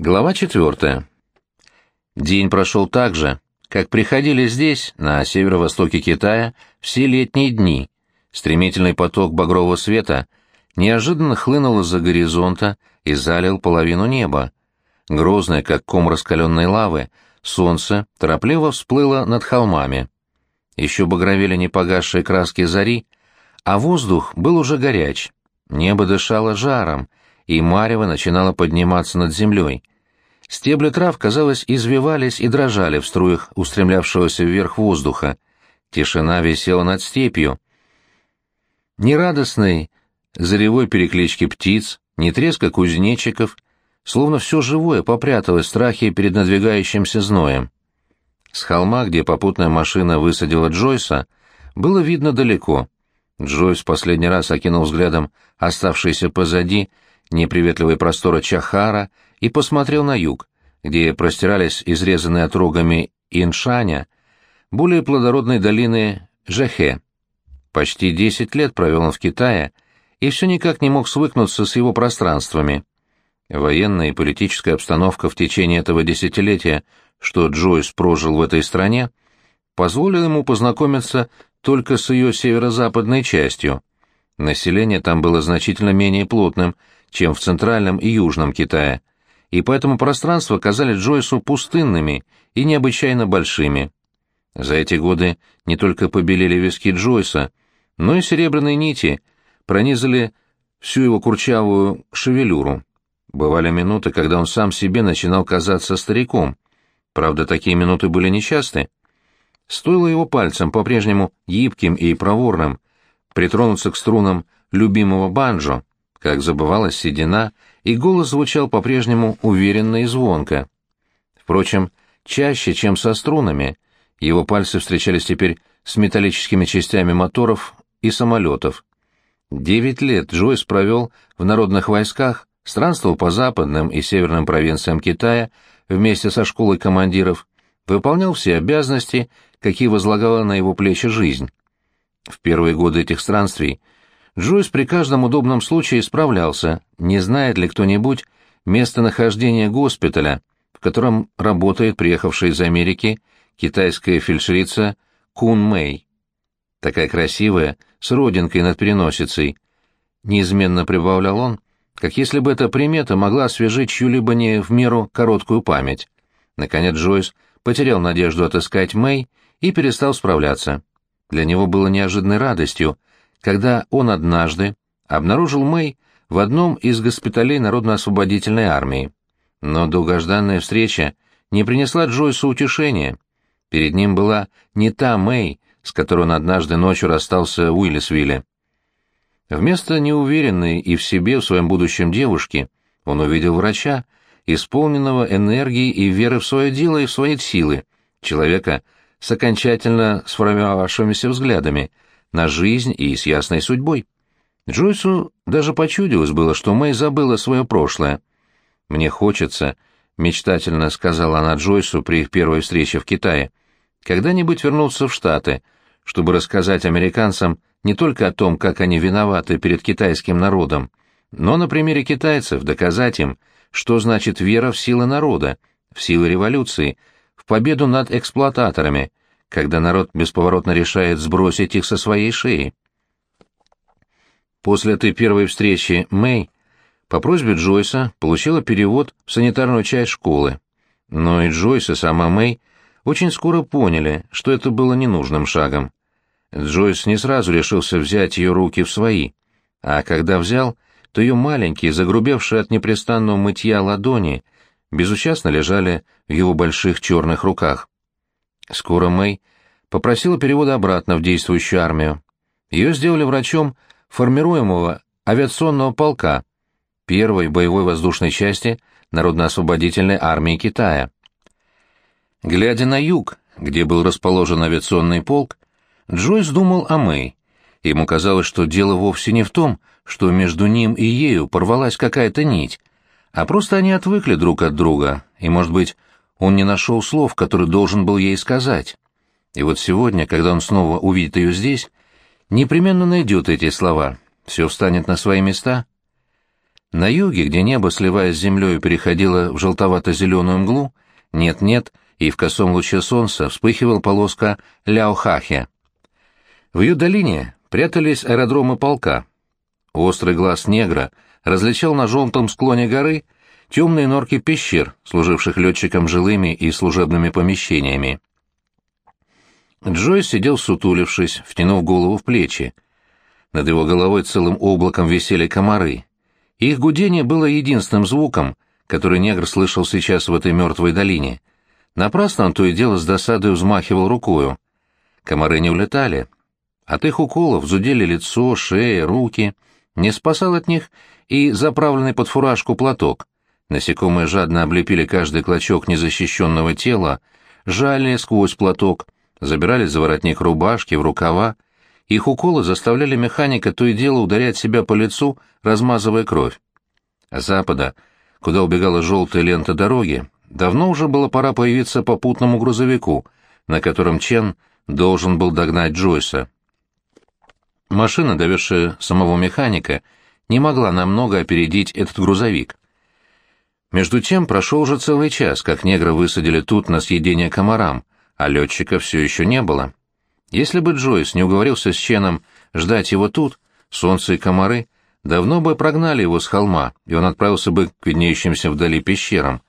Глава четвертая. День прошел так же, как приходили здесь, на северо-востоке Китая, все летние дни. Стремительный поток багрового света неожиданно хлынул из-за горизонта и залил половину неба. Грозное, как ком раскаленной лавы, солнце торопливо всплыло над холмами. Еще багровели непогасшие краски зари, а воздух был уже горяч. Небо дышало жаром, и марево начинало подниматься над землей. Стебли трав, казалось, извивались и дрожали в струях устремлявшегося вверх воздуха. Тишина висела над степью. Ни радостной заревой переклички птиц, ни треска кузнечиков, словно все живое попряталось в страхе перед надвигающимся зноем. С холма, где попутная машина высадила Джойса, было видно далеко. Джойс последний раз окинул взглядом оставшиеся позади неприветливые просторы Чахара и посмотрел на юг, где простирались изрезанные отрогами Иншаня, более плодородной долины Жехе. Почти десять лет провел он в Китае и все никак не мог свыкнуться с его пространствами. Военная и политическая обстановка в течение этого десятилетия, что Джойс прожил в этой стране, позволила ему познакомиться только с ее северо-западной частью. Население там было значительно менее плотным, чем в центральном и южном Китае, и поэтому пространства казались Джойсу пустынными и необычайно большими. За эти годы не только побелели виски Джойса, но и серебряные нити пронизали всю его курчавую шевелюру. Бывали минуты, когда он сам себе начинал казаться стариком. Правда, такие минуты были нечасты. Стоило его пальцем, по-прежнему гибким и проворным, притронуться к струнам любимого банджо, как забывалась седина, и голос звучал по-прежнему уверенно и звонко. Впрочем, чаще, чем со струнами, его пальцы встречались теперь с металлическими частями моторов и самолетов. Девять лет Джойс провел в народных войсках, странствовал по западным и северным провинциям Китая вместе со школой командиров, выполнял все обязанности, какие возлагала на его плечи жизнь. В первые годы этих странствий Джойс при каждом удобном случае справлялся, не знает ли кто-нибудь местонахождение госпиталя, в котором работает приехавшая из Америки китайская фельдшерица Кун Мэй. Такая красивая, с родинкой над переносицей. Неизменно прибавлял он, как если бы эта примета могла освежить чью-либо не в меру короткую память. Наконец Джойс потерял надежду отыскать Мэй и перестал справляться. Для него было неожиданной радостью, когда он однажды обнаружил Мэй в одном из госпиталей Народно-освободительной армии. Но долгожданная встреча не принесла Джойсу утешения. Перед ним была не та Мэй, с которой он однажды ночью расстался в Уиллисвилле. Вместо неуверенной и в себе в своем будущем девушки он увидел врача, исполненного энергии и веры в свое дело и в свои силы, человека с окончательно сформировавшимися взглядами — на жизнь и с ясной судьбой. Джойсу даже почудилось было, что Мэй забыла свое прошлое. «Мне хочется», — мечтательно сказала она Джойсу при их первой встрече в Китае, «когда-нибудь вернуться в Штаты, чтобы рассказать американцам не только о том, как они виноваты перед китайским народом, но на примере китайцев доказать им, что значит вера в силы народа, в силы революции, в победу над эксплуататорами, когда народ бесповоротно решает сбросить их со своей шеи. После этой первой встречи Мэй по просьбе Джойса получила перевод в санитарную часть школы. Но и Джойс и сама Мэй очень скоро поняли, что это было ненужным шагом. Джойс не сразу решился взять ее руки в свои, а когда взял, то ее маленькие, загрубевшие от непрестанного мытья ладони, безучастно лежали в его больших черных руках. Скоро Мэй попросила перевода обратно в действующую армию. Ее сделали врачом формируемого авиационного полка первой боевой воздушной части Народно-освободительной армии Китая. Глядя на юг, где был расположен авиационный полк, Джойс думал о Мэй. Ему казалось, что дело вовсе не в том, что между ним и ею порвалась какая-то нить, а просто они отвыкли друг от друга, и, может быть, он не нашел слов, которые должен был ей сказать. И вот сегодня, когда он снова увидит ее здесь, непременно найдет эти слова, все встанет на свои места. На юге, где небо, сливаясь с землей, переходило в желтовато-зеленую мглу, нет-нет, и в косом луче солнца вспыхивала полоска Ляохахе. В ее долине прятались аэродромы полка. Острый глаз негра различал на желтом склоне горы темные норки пещер, служивших летчикам жилыми и служебными помещениями. Джойс сидел сутулившись, втянув голову в плечи. Над его головой целым облаком висели комары. Их гудение было единственным звуком, который негр слышал сейчас в этой мертвой долине. Напрасно он то и дело с досадой взмахивал рукою. Комары не улетали. От их уколов зудели лицо, шея, руки. Не спасал от них и заправленный под фуражку платок. Насекомые жадно облепили каждый клочок незащищенного тела, жали сквозь платок, забирали за воротник рубашки, в рукава. Их уколы заставляли механика то и дело ударять себя по лицу, размазывая кровь. А запада, куда убегала желтая лента дороги, давно уже было пора появиться попутному грузовику, на котором Чен должен был догнать Джойса. Машина, довезшая самого механика, не могла намного опередить этот грузовик. Между тем прошел уже целый час, как негра высадили тут на съедение комарам, а летчика все еще не было. Если бы Джойс не уговорился с Ченом ждать его тут, солнце и комары давно бы прогнали его с холма, и он отправился бы к виднеющимся вдали пещерам.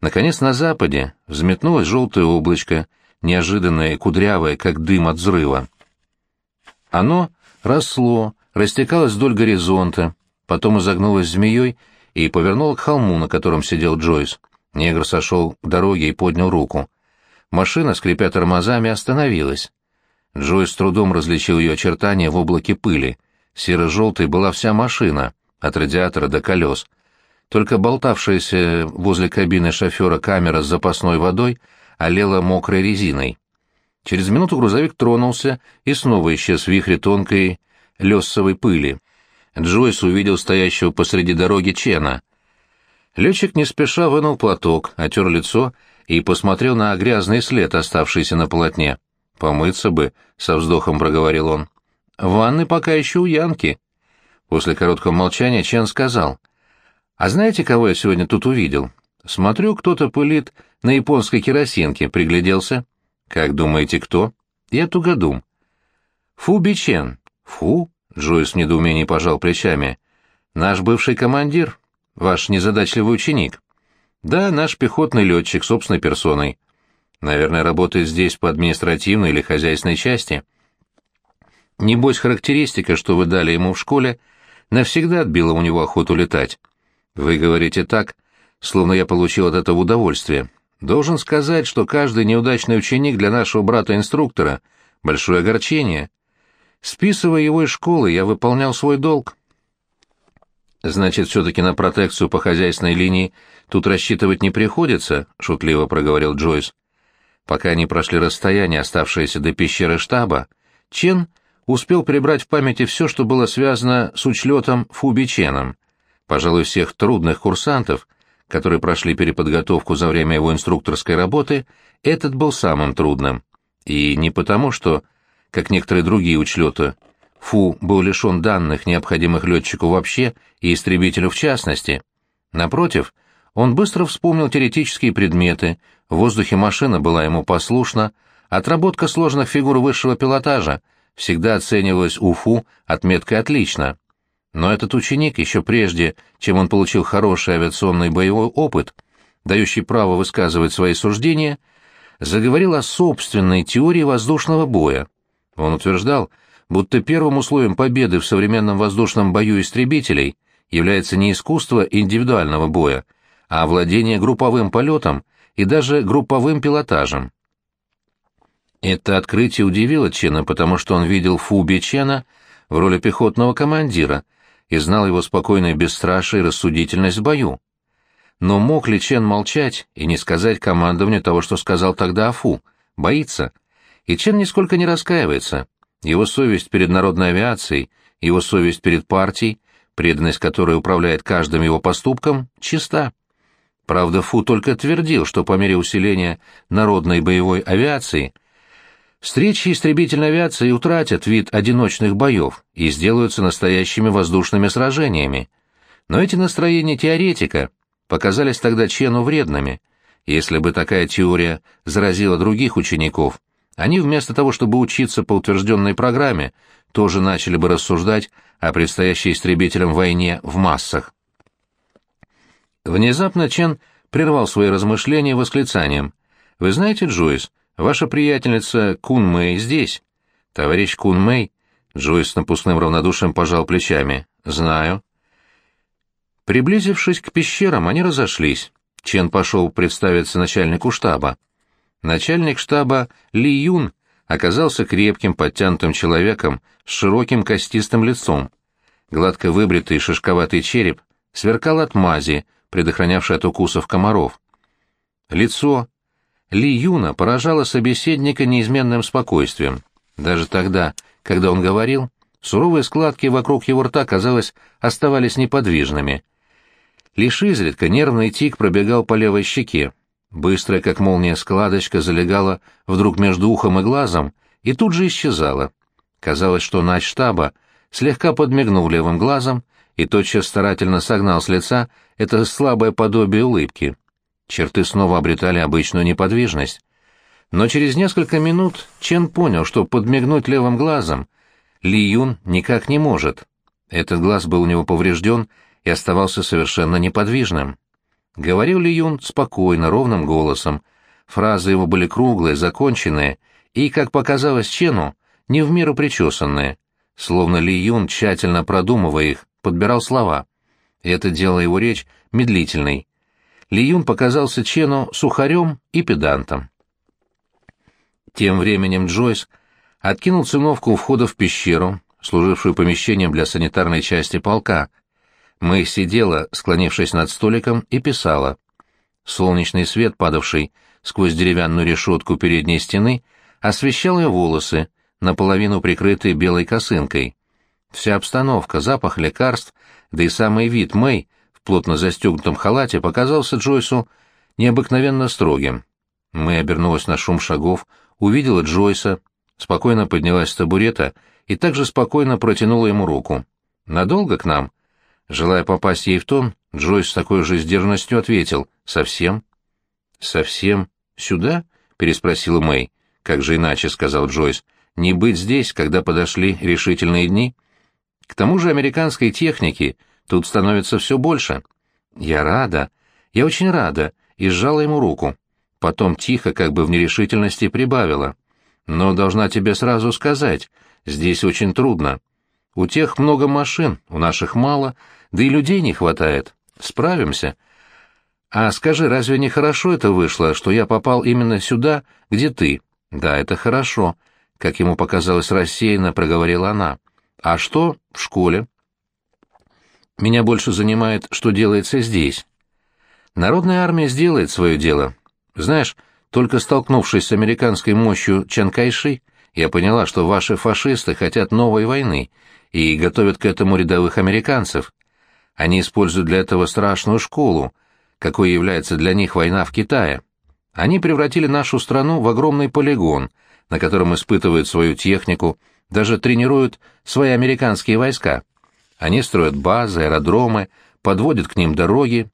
Наконец на западе взметнулось желтое облачко, неожиданное и кудрявое, как дым от взрыва. Оно росло, растекалось вдоль горизонта, потом изогнулось змеей и повернуло к холму, на котором сидел Джойс. Негр сошел к дороге и поднял руку. Машина, скрипя тормозами, остановилась. Джойс с трудом различил ее очертания в облаке пыли. Серо-желтой была вся машина, от радиатора до колес. Только болтавшаяся возле кабины шофера камера с запасной водой олела мокрой резиной. Через минуту грузовик тронулся и снова исчез в вихре тонкой лесовой пыли. Джойс увидел стоящего посреди дороги Чена. Летчик не спеша вынул платок, отер лицо и посмотрел на грязный след, оставшийся на полотне. «Помыться бы», — со вздохом проговорил он. «Ванны пока еще у Янки». После короткого молчания Чен сказал. «А знаете, кого я сегодня тут увидел? Смотрю, кто-то пылит на японской керосинке, пригляделся». «Как думаете, кто?» «Я тугодум». «Фу Бичен». «Фу?» — Джойс в недоумении пожал плечами. «Наш бывший командир, ваш незадачливый ученик». «Да, наш пехотный летчик собственной персоной. Наверное, работает здесь по административной или хозяйственной части». Небось, характеристика, что вы дали ему в школе, навсегда отбила у него охоту летать. Вы говорите так, словно я получил от этого удовольствие. Должен сказать, что каждый неудачный ученик для нашего брата-инструктора — большое огорчение. Списывая его из школы, я выполнял свой долг. «Значит, все-таки на протекцию по хозяйственной линии тут рассчитывать не приходится», — шутливо проговорил Джойс. Пока они прошли расстояние, оставшееся до пещеры штаба, Чен успел прибрать в памяти все, что было связано с учлетом Фубиченом. Пожалуй, всех трудных курсантов — которые прошли переподготовку за время его инструкторской работы, этот был самым трудным. И не потому, что, как некоторые другие учлеты, Фу был лишен данных, необходимых летчику вообще и истребителю в частности. Напротив, он быстро вспомнил теоретические предметы, в воздухе машина была ему послушна, отработка сложных фигур высшего пилотажа всегда оценивалась у Фу отметкой «отлично». Но этот ученик еще прежде, чем он получил хороший авиационный боевой опыт, дающий право высказывать свои суждения, заговорил о собственной теории воздушного боя. Он утверждал, будто первым условием победы в современном воздушном бою истребителей является не искусство индивидуального боя, а владение групповым полетом и даже групповым пилотажем. Это открытие удивило Чена, потому что он видел Фу Бичена в роли пехотного командира, и знал его спокойное бесстрашие и рассудительность в бою. Но мог ли Чен молчать и не сказать командованию того, что сказал тогда Афу? Боится. И Чен нисколько не раскаивается. Его совесть перед народной авиацией, его совесть перед партией, преданность которой управляет каждым его поступком, чиста. Правда, Фу только твердил, что по мере усиления народной боевой авиации Встречи истребительной авиации утратят вид одиночных боев и сделаются настоящими воздушными сражениями. Но эти настроения теоретика показались тогда Чену вредными. Если бы такая теория заразила других учеников, они вместо того, чтобы учиться по утвержденной программе, тоже начали бы рассуждать о предстоящей истребителям войне в массах. Внезапно Чен прервал свои размышления восклицанием. «Вы знаете, Джойс, ваша приятельница Кун Мэй здесь?» «Товарищ Кун Мэй?» Джойс с напускным равнодушием пожал плечами. «Знаю». Приблизившись к пещерам, они разошлись. Чен пошел представиться начальнику штаба. Начальник штаба Ли Юн оказался крепким, подтянутым человеком с широким костистым лицом. Гладко выбритый шишковатый череп сверкал от мази, предохранявшей от укусов комаров. Лицо Ли Юна поражало собеседника неизменным спокойствием. Даже тогда, когда он говорил, суровые складки вокруг его рта, казалось, оставались неподвижными. Лишь изредка нервный тик пробегал по левой щеке. Быстрая, как молния, складочка залегала вдруг между ухом и глазом и тут же исчезала. Казалось, что нач штаба слегка подмигнул левым глазом и тотчас старательно согнал с лица это слабое подобие улыбки. Черты снова обретали обычную неподвижность. Но через несколько минут Чен понял, что подмигнуть левым глазом Ли Юн никак не может. Этот глаз был у него поврежден и оставался совершенно неподвижным. Говорил Ли Юн спокойно, ровным голосом. Фразы его были круглые, законченные и, как показалось Чену, не в меру причесанные, словно Ли Юн, тщательно продумывая их, подбирал слова. И это делало его речь медлительной. Ли Юн показался Чену сухарем и педантом. Тем временем Джойс откинул циновку у входа в пещеру, служившую помещением для санитарной части полка — Мэй сидела, склонившись над столиком, и писала. Солнечный свет, падавший сквозь деревянную решетку передней стены, освещал ее волосы, наполовину прикрытые белой косынкой. Вся обстановка, запах лекарств, да и самый вид Мэй в плотно застегнутом халате показался Джойсу необыкновенно строгим. Мэй обернулась на шум шагов, увидела Джойса, спокойно поднялась с табурета и также спокойно протянула ему руку. «Надолго к нам?» Желая попасть ей в тон, Джойс с такой же сдержанностью ответил «Совсем?» «Совсем? Сюда?» — переспросила Мэй. «Как же иначе?» — сказал Джойс. «Не быть здесь, когда подошли решительные дни?» «К тому же американской техники тут становится все больше». «Я рада. Я очень рада», и сжала ему руку. Потом тихо, как бы в нерешительности, прибавила. «Но должна тебе сразу сказать, здесь очень трудно. У тех много машин, у наших мало, да и людей не хватает. Справимся. А скажи, разве не хорошо это вышло, что я попал именно сюда, где ты? Да, это хорошо, как ему показалось рассеянно, проговорила она. А что в школе? Меня больше занимает, что делается здесь. Народная армия сделает свое дело. Знаешь, только столкнувшись с американской мощью Чан Кайши, я поняла, что ваши фашисты хотят новой войны и готовят к этому рядовых американцев. Они используют для этого страшную школу, какой является для них война в Китае. Они превратили нашу страну в огромный полигон, на котором испытывают свою технику, даже тренируют свои американские войска. Они строят базы, аэродромы, подводят к ним дороги.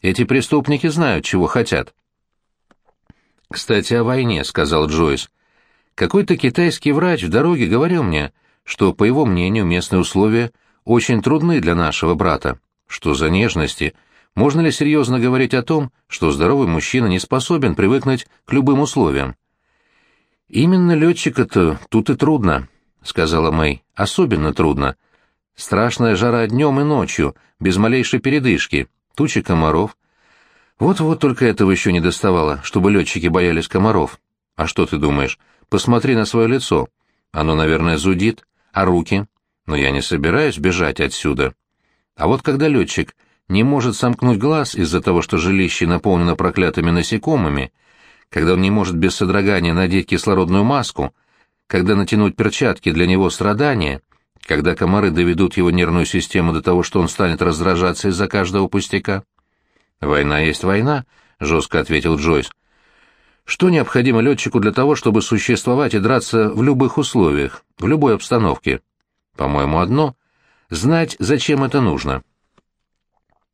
Эти преступники знают, чего хотят. «Кстати, о войне», — сказал Джойс. «Какой-то китайский врач в дороге говорил мне, что, по его мнению, местные условия очень трудны для нашего брата. Что за нежности? Можно ли серьезно говорить о том, что здоровый мужчина не способен привыкнуть к любым условиям? «Именно летчика-то тут и трудно», — сказала Мэй. «Особенно трудно. Страшная жара днем и ночью, без малейшей передышки, тучи комаров. Вот-вот только этого еще не доставало, чтобы летчики боялись комаров. А что ты думаешь? Посмотри на свое лицо. Оно, наверное, зудит. А руки? Но я не собираюсь бежать отсюда. А вот когда летчик не может сомкнуть глаз из-за того, что жилище наполнено проклятыми насекомыми, когда он не может без содрогания надеть кислородную маску, когда натянуть перчатки для него страдания, когда комары доведут его нервную систему до того, что он станет раздражаться из-за каждого пустяка. «Война есть война», — жестко ответил Джойс. «Что необходимо летчику для того, чтобы существовать и драться в любых условиях, в любой обстановке?» По-моему, одно — знать, зачем это нужно.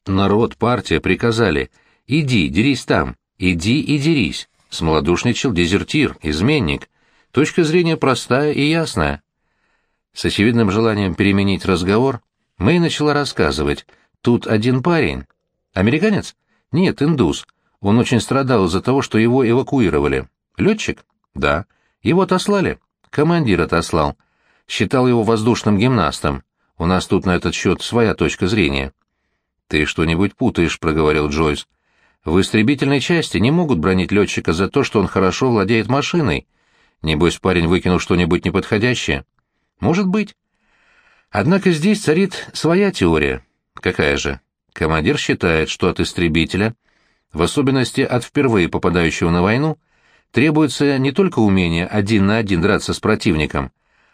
Народ, партия приказали «иди, дерись там, иди и дерись». Смолодушничал дезертир, изменник. Точка зрения простая и ясная. С очевидным желанием переменить разговор, Мэй начала рассказывать. Тут один парень. Американец? Нет, индус. Он очень страдал из-за того, что его эвакуировали. Летчик? Да. Его отослали? Командир отослал. Считал его воздушным гимнастом. У нас тут на этот счет своя точка зрения. «Ты что-нибудь путаешь», — проговорил Джойс. «В истребительной части не могут бронить летчика за то, что он хорошо владеет машиной. Небось, парень выкинул что-нибудь неподходящее». «Может быть». Однако здесь царит своя теория. Какая же? Командир считает, что от истребителя, в особенности от впервые попадающего на войну, требуется не только умение один на один драться с противником,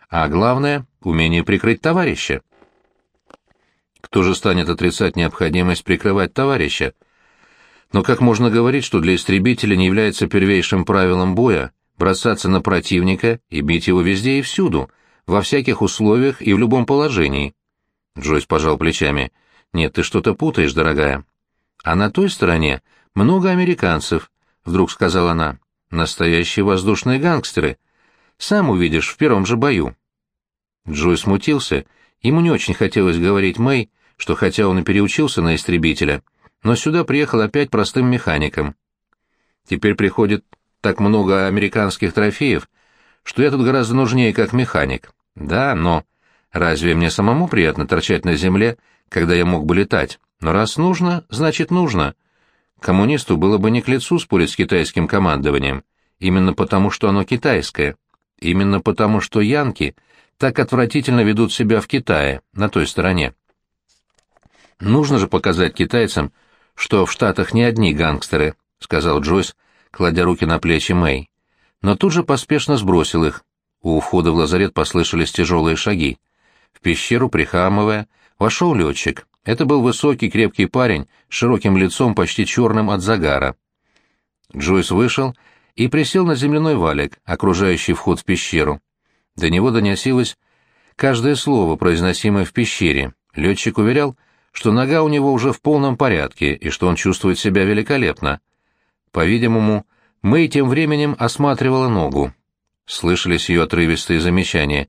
а главное — умение прикрыть товарища. Кто же станет отрицать необходимость прикрывать товарища? Но как можно говорить, что для истребителя не является первейшим правилом боя бросаться на противника и бить его везде и всюду, во всяких условиях и в любом положении? Джойс пожал плечами. «Нет, ты что-то путаешь, дорогая». «А на той стороне много американцев», — вдруг сказала она. «Настоящие воздушные гангстеры. Сам увидишь в первом же бою». Джой смутился Ему не очень хотелось говорить Мэй, что хотя он и переучился на истребителя, но сюда приехал опять простым механиком. Теперь приходит так много американских трофеев, что я тут гораздо нужнее как механик. Да, но... Разве мне самому приятно торчать на земле, когда я мог бы летать? Но раз нужно, значит нужно. Коммунисту было бы не к лицу спорить с китайским командованием. Именно потому, что оно китайское. Именно потому, что янки так отвратительно ведут себя в Китае, на той стороне. Нужно же показать китайцам, что в Штатах не одни гангстеры, сказал Джойс, кладя руки на плечи Мэй. Но тут же поспешно сбросил их. У входа в лазарет послышались тяжелые шаги. В пещеру, прихрамывая, вошел летчик. Это был высокий, крепкий парень с широким лицом, почти черным от загара. Джойс вышел и присел на земляной валик, окружающий вход в пещеру. До него доносилось каждое слово, произносимое в пещере. Летчик уверял, что нога у него уже в полном порядке и что он чувствует себя великолепно. По-видимому, Мэй тем временем осматривала ногу. Слышались ее отрывистые замечания.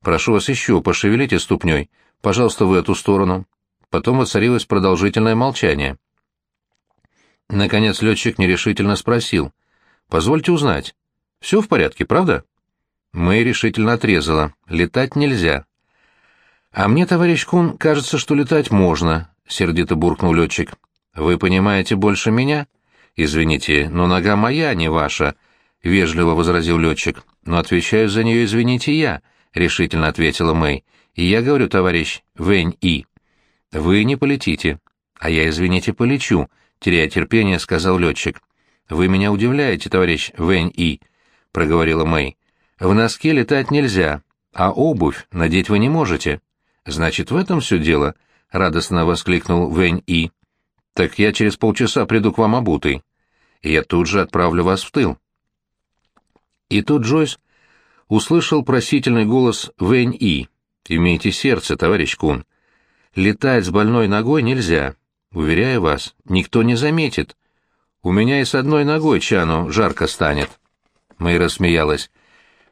«Прошу вас еще, пошевелите ступней. Пожалуйста, в эту сторону». Потом воцарилось продолжительное молчание. Наконец летчик нерешительно спросил. «Позвольте узнать. Все в порядке, правда?» Мэй решительно отрезала. Летать нельзя. «А мне, товарищ Кун, кажется, что летать можно», — сердито буркнул летчик. «Вы понимаете больше меня?» «Извините, но нога моя, а не ваша», — вежливо возразил летчик. «Но отвечаю за нее, извините, я», — решительно ответила Мэй. «И я говорю, товарищ Вэнь-И». «Вы не полетите». «А я, извините, полечу», — теряя терпение, сказал летчик. «Вы меня удивляете, товарищ Вэнь-И», — проговорила Мэй. В носке летать нельзя, а обувь надеть вы не можете. Значит, в этом все дело, — радостно воскликнул Вэнь И. Так я через полчаса приду к вам обутый. И я тут же отправлю вас в тыл. И тут Джойс услышал просительный голос Вэнь И. «Имейте сердце, товарищ Кун. Летать с больной ногой нельзя. Уверяю вас, никто не заметит. У меня и с одной ногой Чану жарко станет». Мэй рассмеялась.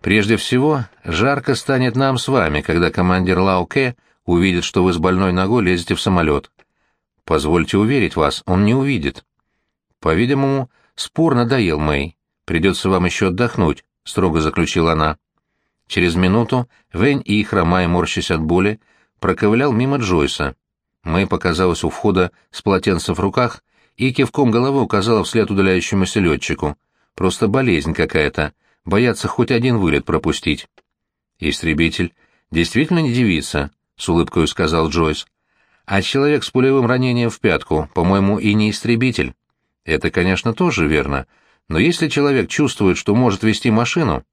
Прежде всего, жарко станет нам с вами, когда командир Лауке увидит, что вы с больной ногой лезете в самолет. Позвольте уверить вас, он не увидит. По-видимому, спор надоел Мэй. Придется вам еще отдохнуть, — строго заключила она. Через минуту Вэнь и, хромая морщась от боли, проковылял мимо Джойса. Мэй показалась у входа с полотенцем в руках и кивком головы указала вслед удаляющемуся летчику. Просто болезнь какая-то боятся хоть один вылет пропустить. Истребитель действительно не девица, с улыбкой сказал Джойс. А человек с пулевым ранением в пятку, по-моему, и не истребитель. Это, конечно, тоже верно, но если человек чувствует, что может вести машину,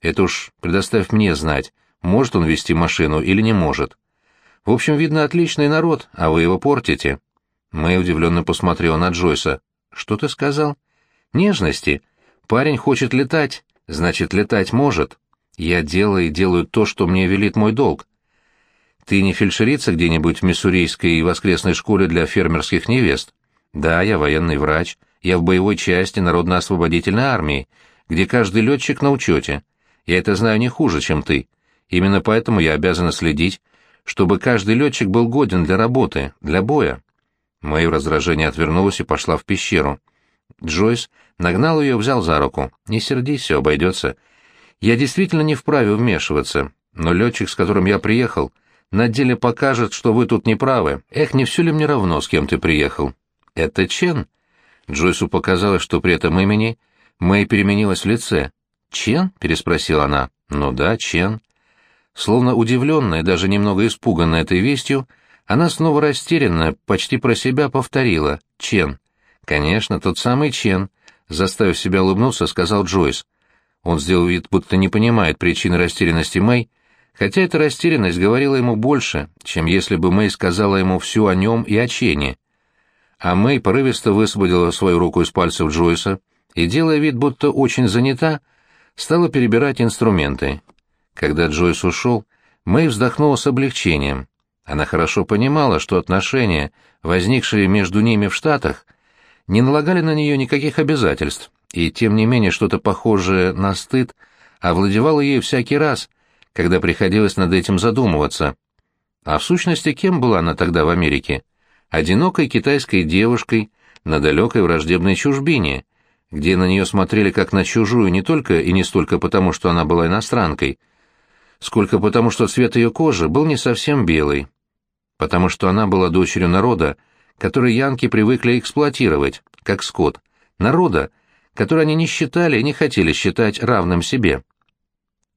это уж предоставь мне знать, может он вести машину или не может. В общем, видно, отличный народ, а вы его портите. Мэй удивленно посмотрела на Джойса. Что ты сказал? Нежности. Парень хочет летать, значит, летать может. Я делаю и делаю то, что мне велит мой долг. Ты не фельдшерица где-нибудь в миссурийской воскресной школе для фермерских невест? Да, я военный врач. Я в боевой части Народно-освободительной армии, где каждый летчик на учете. Я это знаю не хуже, чем ты. Именно поэтому я обязана следить, чтобы каждый летчик был годен для работы, для боя. Мое раздражение отвернулось и пошла в пещеру. Джойс нагнал ее взял за руку. «Не сердись, все обойдется. Я действительно не вправе вмешиваться, но летчик, с которым я приехал, на деле покажет, что вы тут не правы. Эх, не все ли мне равно, с кем ты приехал?» «Это Чен?» Джойсу показалось, что при этом имени Мэй переменилась в лице. «Чен?» — переспросила она. «Ну да, Чен». Словно удивленная, даже немного испуганная этой вестью, она снова растерянно, почти про себя повторила «Чен». «Конечно, тот самый Чен», — заставив себя улыбнуться, сказал Джойс. Он сделал вид, будто не понимает причины растерянности Мэй, хотя эта растерянность говорила ему больше, чем если бы Мэй сказала ему всю о нем и о Чене. А Мэй порывисто высвободила свою руку из пальцев Джойса и, делая вид, будто очень занята, стала перебирать инструменты. Когда Джойс ушел, Мэй вздохнула с облегчением. Она хорошо понимала, что отношения, возникшие между ними в Штатах, не налагали на нее никаких обязательств, и тем не менее что-то похожее на стыд овладевало ею всякий раз, когда приходилось над этим задумываться. А в сущности, кем была она тогда в Америке? Одинокой китайской девушкой на далекой враждебной чужбине, где на нее смотрели как на чужую не только и не столько потому, что она была иностранкой, сколько потому, что цвет ее кожи был не совсем белый, потому что она была дочерью народа, который янки привыкли эксплуатировать, как скот, народа, который они не считали и не хотели считать равным себе.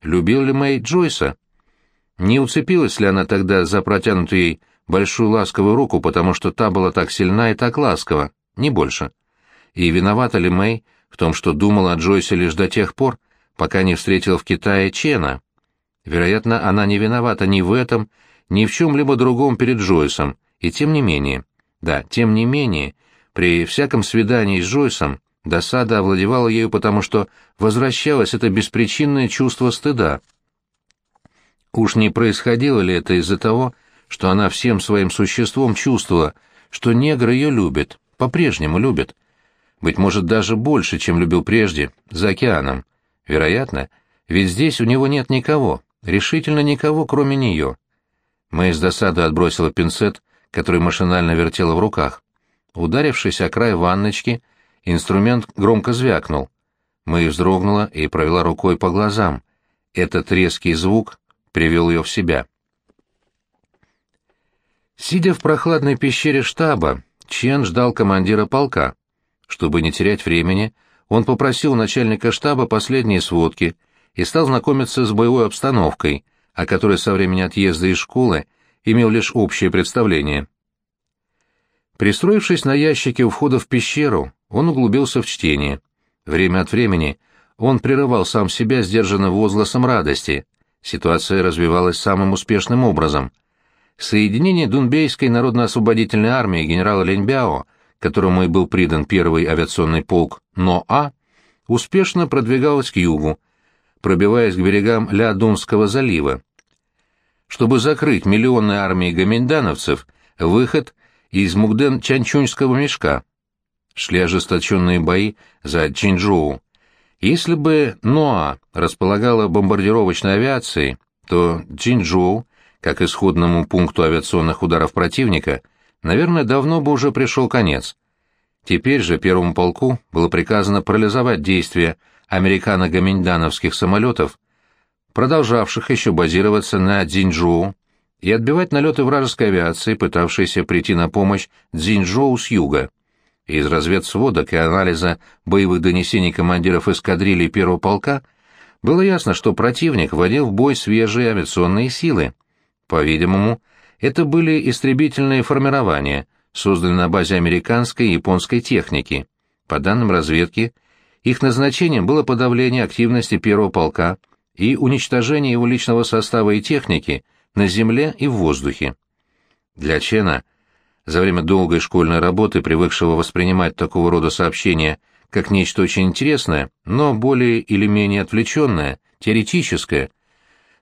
Любил ли Мэй Джойса? Не уцепилась ли она тогда за протянутую ей большую ласковую руку, потому что та была так сильна и так ласкова, не больше? И виновата ли Мэй в том, что думала о Джойсе лишь до тех пор, пока не встретила в Китае Чена? Вероятно, она не виновата ни в этом, ни в чем-либо другом перед Джойсом, и тем не менее. Да, тем не менее, при всяком свидании с Джойсом досада овладевала ею потому, что возвращалось это беспричинное чувство стыда. Уж не происходило ли это из-за того, что она всем своим существом чувствовала, что негр ее любит, по-прежнему любит, быть может, даже больше, чем любил прежде, за океаном. Вероятно, ведь здесь у него нет никого, решительно никого, кроме нее. Мэй с досадой отбросила пинцет, который машинально вертела в руках. Ударившись о край ванночки, инструмент громко звякнул. Мэй вздрогнула и провела рукой по глазам. Этот резкий звук привел ее в себя. Сидя в прохладной пещере штаба, Чен ждал командира полка. Чтобы не терять времени, он попросил начальника штаба последние сводки и стал знакомиться с боевой обстановкой, о которой со времени отъезда из школы имел лишь общее представление. Пристроившись на ящике у входа в пещеру, он углубился в чтение. Время от времени он прерывал сам себя сдержанным возгласом радости. Ситуация развивалась самым успешным образом. Соединение Дунбейской народно-освободительной армии генерала Леньбяо которому и был придан первый авиационный полк НОА, успешно продвигалась к югу, пробиваясь к берегам Ля-Дунского залива. Чтобы закрыть миллионной армии гоминдановцев выход из Мугден-Чанчуньского мешка. Шли ожесточенные бои за Чинчжоу. Если бы НОА располагала бомбардировочной авиацией, то Чинчжоу, как исходному пункту авиационных ударов противника, наверное, давно бы уже пришел конец. Теперь же первому полку было приказано парализовать действия американо-гоминдановских самолетов, продолжавших еще базироваться на Дзиньчжоу, и отбивать налеты вражеской авиации, пытавшейся прийти на помощь Дзиньчжоу с юга. Из разведсводок и анализа боевых донесений командиров эскадрилий первого полка было ясно, что противник вводил в бой свежие авиационные силы. По-видимому, это были истребительные формирования, созданные на базе американской и японской техники. По данным разведки, их назначением было подавление активности первого полка и уничтожение его личного состава и техники на земле и в воздухе. Для Чена, за время долгой школьной работы, привыкшего воспринимать такого рода сообщения как нечто очень интересное, но более или менее отвлеченное, теоретическое,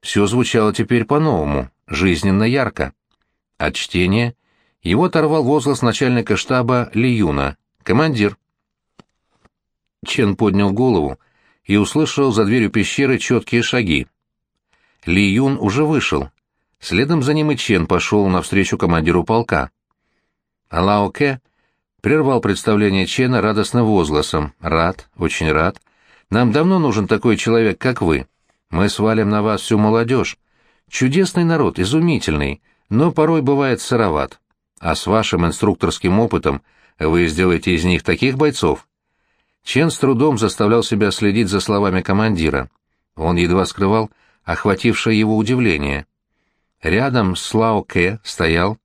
все звучало теперь по-новому, жизненно ярко. От чтения его оторвал возглас начальника штаба Ли Юна. «Командир». Чен поднял голову и услышал за дверью пещеры четкие шаги. Ли Юн уже вышел. Следом за ним и Чен пошел навстречу командиру полка. А Лао Ке прервал представление Чена радостным возгласом. «Рад, очень рад. Нам давно нужен такой человек, как вы. Мы свалим на вас всю молодежь. Чудесный народ, изумительный, но порой бывает сыроват. А с вашим инструкторским опытом вы сделаете из них таких бойцов». Чен с трудом заставлял себя следить за словами командира. Он едва скрывал охватившее его удивление. Рядом с Лао Кэ стоял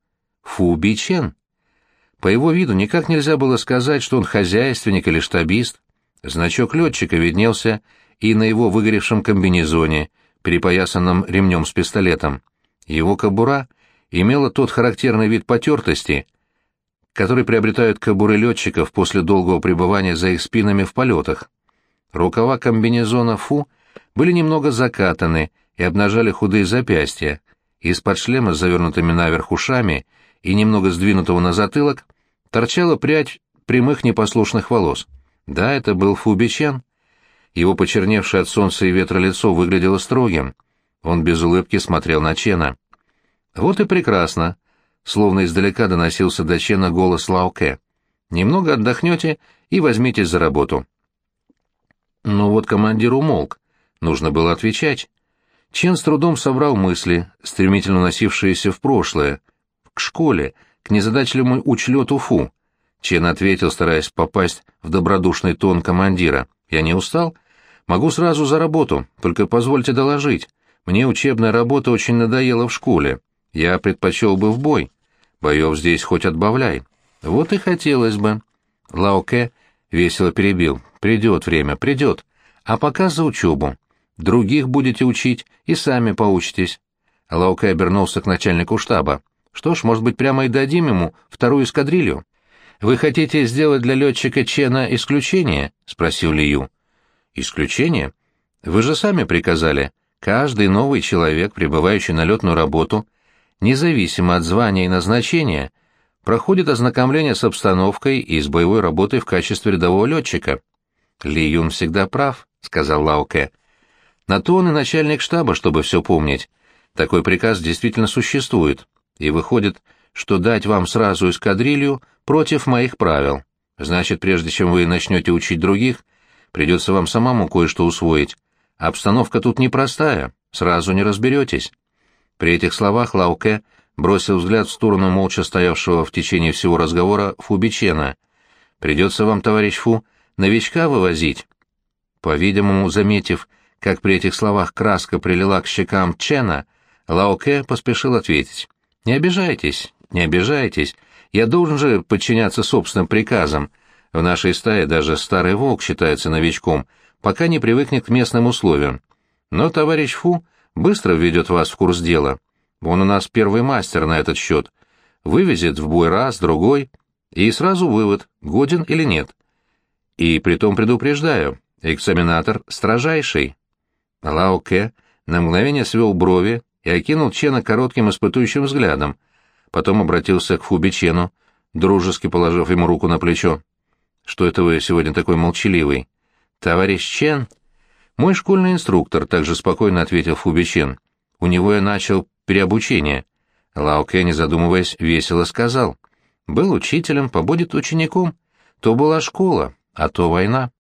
Фу Би Чен. По его виду никак нельзя было сказать, что он хозяйственник или штабист. Значок летчика виднелся и на его выгоревшем комбинезоне, перепоясанном ремнем с пистолетом. Его кобура имела тот характерный вид потертости, который приобретают кобуры летчиков после долгого пребывания за их спинами в полетах. Рукава комбинезона «Фу» были немного закатаны и обнажали худые запястья. Из-под шлема с завернутыми наверх ушами и немного сдвинутого на затылок торчала прядь прямых непослушных волос. Да, это был Фубичен. Его почерневшее от солнца и ветра лицо выглядело строгим. Он без улыбки смотрел на Чена. «Вот и прекрасно», — словно издалека доносился до Чена голос Лауке. «Немного отдохнете и возьмитесь за работу». Но вот командир умолк. Нужно было отвечать. Чен с трудом собрал мысли, стремительно носившиеся в прошлое, к школе, к незадачливому учлету Фу. Чен ответил, стараясь попасть в добродушный тон командира. «Я не устал? Могу сразу за работу, только позвольте доложить. Мне учебная работа очень надоела в школе. Я предпочел бы в бой. Боев здесь хоть отбавляй. Вот и хотелось бы». Лао Кэ весело перебил. «Придет время, придет. А пока за учебу. Других будете учить и сами поучитесь». Лао Кэ обернулся к начальнику штаба. «Что ж, может быть, прямо и дадим ему вторую эскадрилью?» «Вы хотите сделать для летчика Чена исключение?» — спросил Лию. «Исключение? Вы же сами приказали. Каждый новый человек, прибывающий на летную работу, независимо от звания и назначения, проходит ознакомление с обстановкой и с боевой работой в качестве рядового летчика». «Ли Юн всегда прав», — сказал Лауке. «На то он и начальник штаба, чтобы все помнить. Такой приказ действительно существует, и выходит, что дать вам сразу эскадрилью против моих правил. Значит, прежде чем вы начнете учить других, придется вам самому кое-что усвоить. Обстановка тут непростая, сразу не разберетесь». При этих словах Лауке бросил взгляд в сторону молча стоявшего в течение всего разговора Фубичена. «Придется вам, товарищ Фу, новичка вывозить». По-видимому, заметив, как при этих словах краска прилила к щекам Чена, Лауке поспешил ответить. «Не обижайтесь, не обижайтесь. Я должен же подчиняться собственным приказам. В нашей стае даже старый волк считается новичком, пока не привыкнет к местным условиям. Но товарищ Фу быстро введет вас в курс дела. Он у нас первый мастер на этот счет. Вывезет в бой раз, другой, и сразу вывод, годен или нет. И притом предупреждаю, экзаменатор строжайший. Лао Ке на мгновение свел брови и окинул Чена коротким испытующим взглядом, потом обратился к Фуби Чену, дружески положив ему руку на плечо. «Что это вы сегодня такой молчаливый?» «Товарищ Чен?» «Мой школьный инструктор», — также спокойно ответил Фуби Чен. «У него я начал переобучение». Лао Ке, не задумываясь, весело сказал. «Был учителем, побудет учеником. То была школа, а то война».